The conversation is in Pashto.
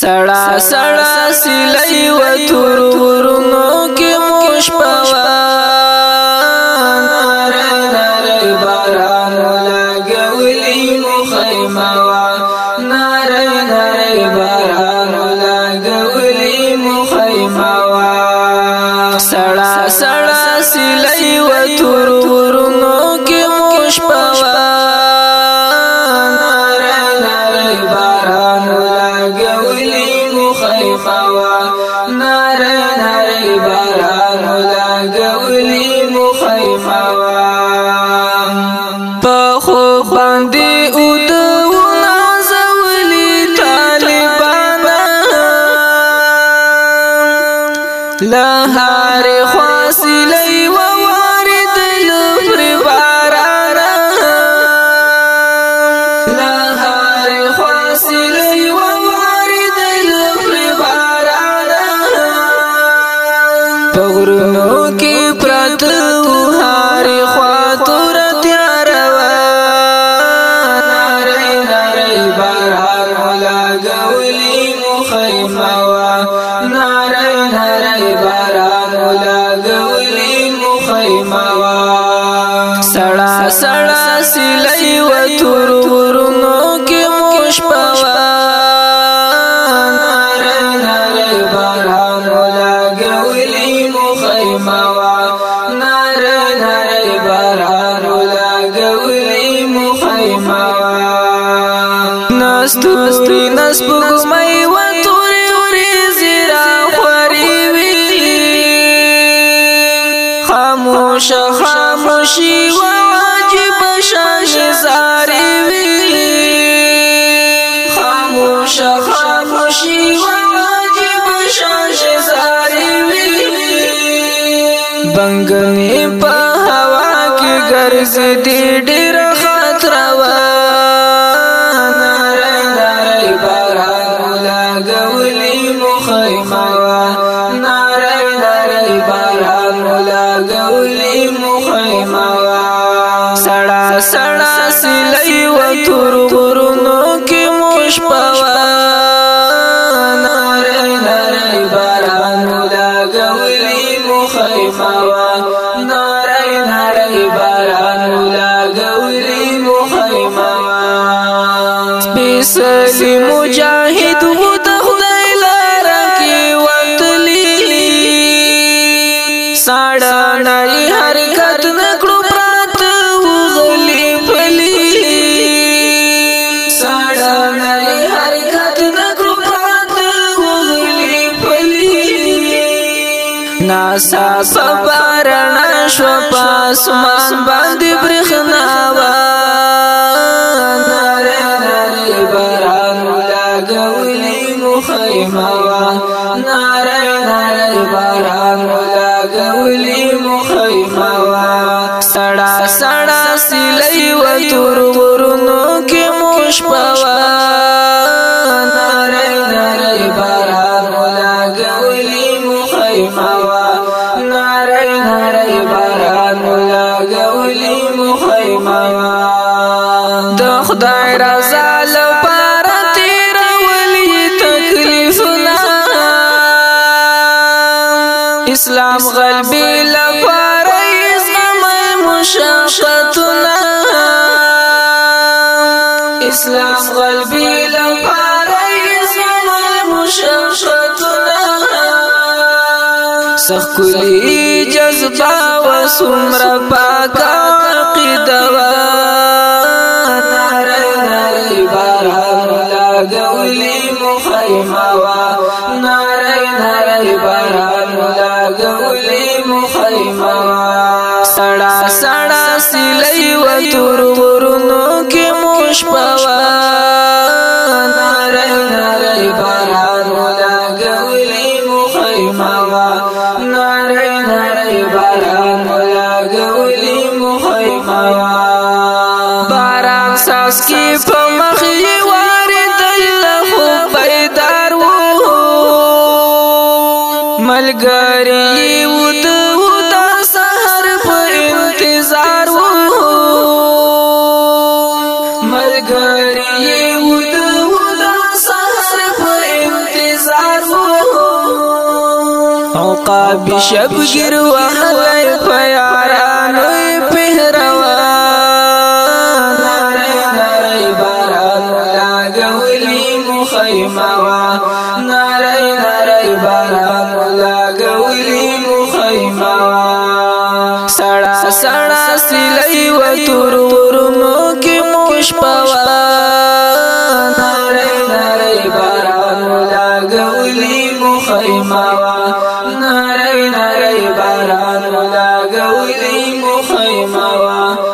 سړا سړا سلی و تور تورونو کې موش پوا نار باران لګولې مو خیمه وا نار نار باران نارې نارې باران ولګولې مخې خوا په خو باندې او د ونازولې طالبان لا کې پرات و هار خوا تور تیار و ناري ناري بارحال علا قولي مخيفا و ستوري نس پګمای و تورې اورې زیرا خوري وی خاموش خاموشي و واجب شاش زاري وی خاموش خاموشي و واجب شاش زاري وی بنگني په هوا کې ګرځي ډېر ټولې مخیمه سړه سړه سلی و تور غرونو کې مش پوا نارې نارې باران ولا غولې مخیمه نارې نارې باران ولا غولې مخیمه سپېڅلې مجاهد وو سا صبر نشو پاسمان باندې برخنا وا نارې نارې باران لګولې مخیمه وا نارې نارې باران لګولې مخیمه وا سړا سړا سلې و تور ورو لګولې مخیمه د خدای رضا لپاره تیر ولې تکلیفونه اسلام غلبي لپاره زغم مشقتونه اسلام غلبي سخکلی جذبه و سمر پاکا عقیده و ناری ناری باران لگولی مخیمه و ناری ناری باران لگولی مخیمه و سڑا سڑا سلی و تور غرنو کی مشپا و ناری ناری باران لگولی مخیمه و ملګری و ته د سحر په انتظار و ملګری و ته د سحر په انتظار و او قاب شبګر وهلای په یارانو خیمه وا نارای نارای باران سلی و تور ورمو کی موش پوا ناری ناری باران لاغولی مخیماوا ناری ناری باران لاغولی مخیماوا